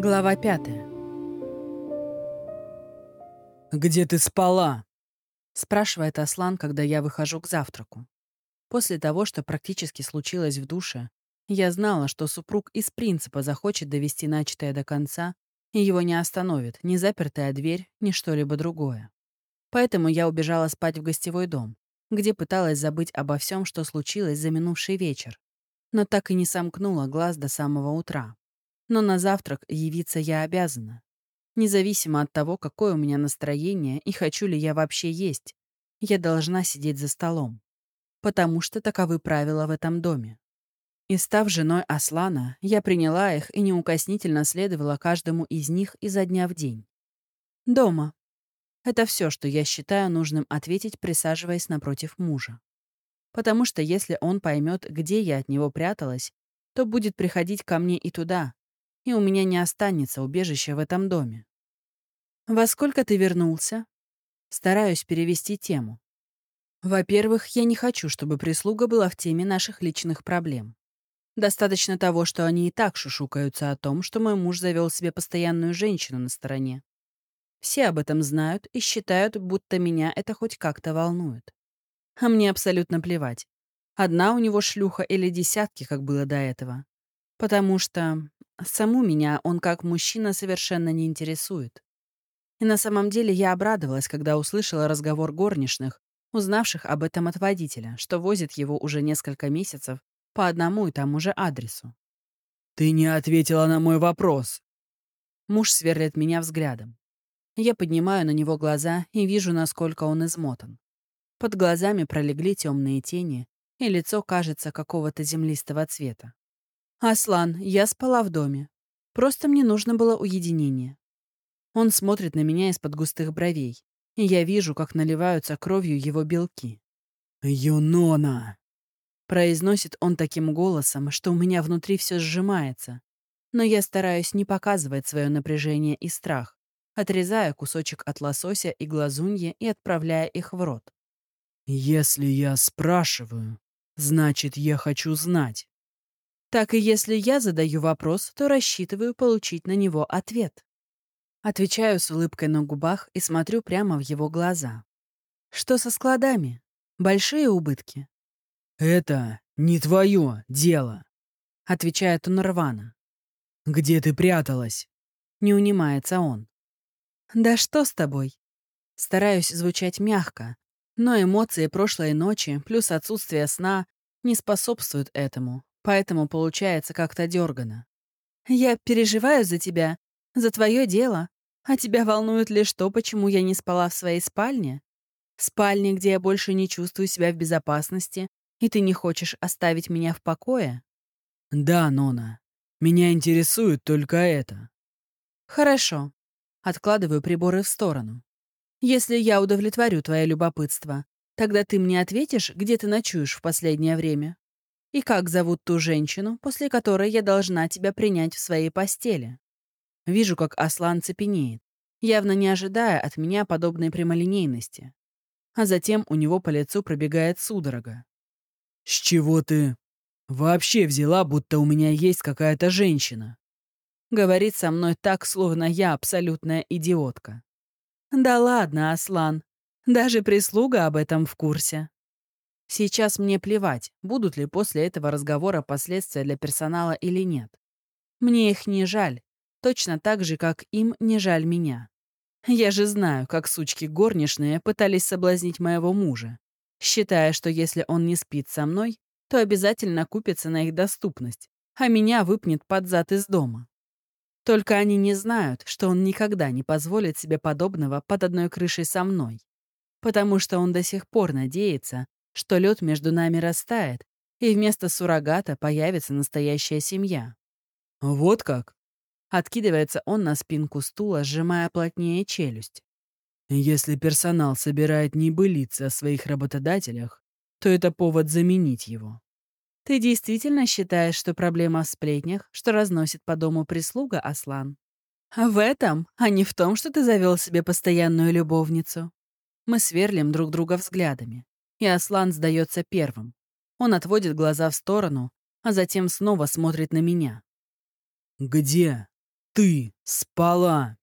Глава пятая. «Где ты спала?» — спрашивает Аслан, когда я выхожу к завтраку. После того, что практически случилось в душе, я знала, что супруг из принципа захочет довести начатое до конца, и его не остановит ни запертая дверь, ни что-либо другое. Поэтому я убежала спать в гостевой дом, где пыталась забыть обо всем, что случилось за минувший вечер, но так и не сомкнула глаз до самого утра. Но на завтрак явиться я обязана. Независимо от того, какое у меня настроение и хочу ли я вообще есть, я должна сидеть за столом. Потому что таковы правила в этом доме. И став женой Аслана, я приняла их и неукоснительно следовала каждому из них изо дня в день. Дома. Это все, что я считаю нужным ответить, присаживаясь напротив мужа. Потому что если он поймет, где я от него пряталась, то будет приходить ко мне и туда, и у меня не останется убежища в этом доме. «Во сколько ты вернулся?» Стараюсь перевести тему. Во-первых, я не хочу, чтобы прислуга была в теме наших личных проблем. Достаточно того, что они и так шушукаются о том, что мой муж завел себе постоянную женщину на стороне. Все об этом знают и считают, будто меня это хоть как-то волнует. А мне абсолютно плевать. Одна у него шлюха или десятки, как было до этого. Потому что Саму меня он как мужчина совершенно не интересует. И на самом деле я обрадовалась, когда услышала разговор горничных, узнавших об этом от водителя, что возит его уже несколько месяцев по одному и тому же адресу. «Ты не ответила на мой вопрос». Муж сверлит меня взглядом. Я поднимаю на него глаза и вижу, насколько он измотан. Под глазами пролегли темные тени, и лицо кажется какого-то землистого цвета. «Аслан, я спала в доме. Просто мне нужно было уединение». Он смотрит на меня из-под густых бровей, и я вижу, как наливаются кровью его белки. «Юнона!» Произносит он таким голосом, что у меня внутри все сжимается. Но я стараюсь не показывать свое напряжение и страх, отрезая кусочек от лосося и глазуньи и отправляя их в рот. «Если я спрашиваю, значит, я хочу знать так и если я задаю вопрос, то рассчитываю получить на него ответ. Отвечаю с улыбкой на губах и смотрю прямо в его глаза. Что со складами? Большие убытки? «Это не твое дело», — отвечает он рвано. «Где ты пряталась?» Не унимается он. «Да что с тобой?» Стараюсь звучать мягко, но эмоции прошлой ночи плюс отсутствие сна не способствуют этому, поэтому получается как-то дергано. Я переживаю за тебя, за твое дело, а тебя волнует лишь то, почему я не спала в своей спальне? Спальне, где я больше не чувствую себя в безопасности, и ты не хочешь оставить меня в покое? Да, Нона. Меня интересует только это. Хорошо. Откладываю приборы в сторону. Если я удовлетворю твое любопытство, тогда ты мне ответишь, где ты ночуешь в последнее время? И как зовут ту женщину, после которой я должна тебя принять в своей постели? Вижу, как Аслан цепенеет, явно не ожидая от меня подобной прямолинейности. А затем у него по лицу пробегает судорога. «С чего ты вообще взяла, будто у меня есть какая-то женщина?» Говорит со мной так, словно я абсолютная идиотка. «Да ладно, Аслан. Даже прислуга об этом в курсе. Сейчас мне плевать, будут ли после этого разговора последствия для персонала или нет. Мне их не жаль, точно так же, как им не жаль меня. Я же знаю, как сучки горничные пытались соблазнить моего мужа, считая, что если он не спит со мной, то обязательно купится на их доступность, а меня выпнет под зад из дома. Только они не знают, что он никогда не позволит себе подобного под одной крышей со мной, потому что он до сих пор надеется, что лед между нами растает, и вместо суррогата появится настоящая семья. «Вот как?» Откидывается он на спинку стула, сжимая плотнее челюсть. «Если персонал собирает небылицы о своих работодателях, то это повод заменить его». «Ты действительно считаешь, что проблема в сплетнях, что разносит по дому прислуга, Аслан?» «В этом, а не в том, что ты завел себе постоянную любовницу». Мы сверлим друг друга взглядами и Аслан сдается первым. Он отводит глаза в сторону, а затем снова смотрит на меня. «Где ты спала.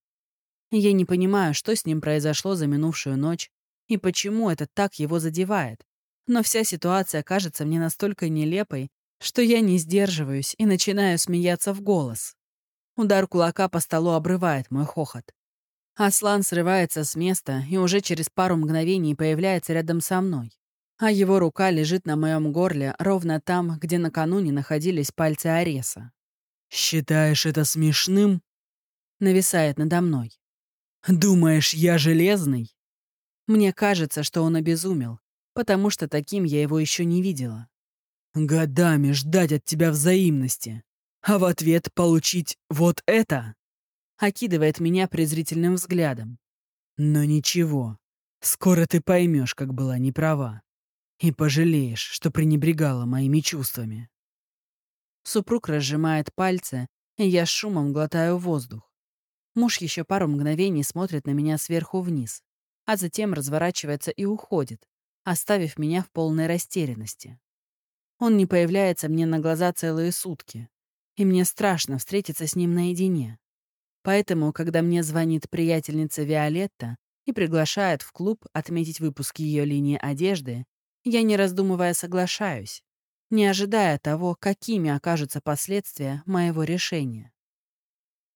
Я не понимаю, что с ним произошло за минувшую ночь и почему это так его задевает. Но вся ситуация кажется мне настолько нелепой, что я не сдерживаюсь и начинаю смеяться в голос. Удар кулака по столу обрывает мой хохот. Аслан срывается с места и уже через пару мгновений появляется рядом со мной. А его рука лежит на моем горле ровно там, где накануне находились пальцы Ареса. «Считаешь это смешным?» Нависает надо мной. «Думаешь, я железный?» Мне кажется, что он обезумел, потому что таким я его еще не видела. «Годами ждать от тебя взаимности, а в ответ получить вот это?» Окидывает меня презрительным взглядом. «Но ничего, скоро ты поймешь, как была неправа, и пожалеешь, что пренебрегала моими чувствами». Супруг разжимает пальцы, и я шумом глотаю воздух. Муж еще пару мгновений смотрит на меня сверху вниз, а затем разворачивается и уходит, оставив меня в полной растерянности. Он не появляется мне на глаза целые сутки, и мне страшно встретиться с ним наедине. Поэтому, когда мне звонит приятельница Виолетта и приглашает в клуб отметить выпуск ее линии одежды, я, не раздумывая, соглашаюсь, не ожидая того, какими окажутся последствия моего решения.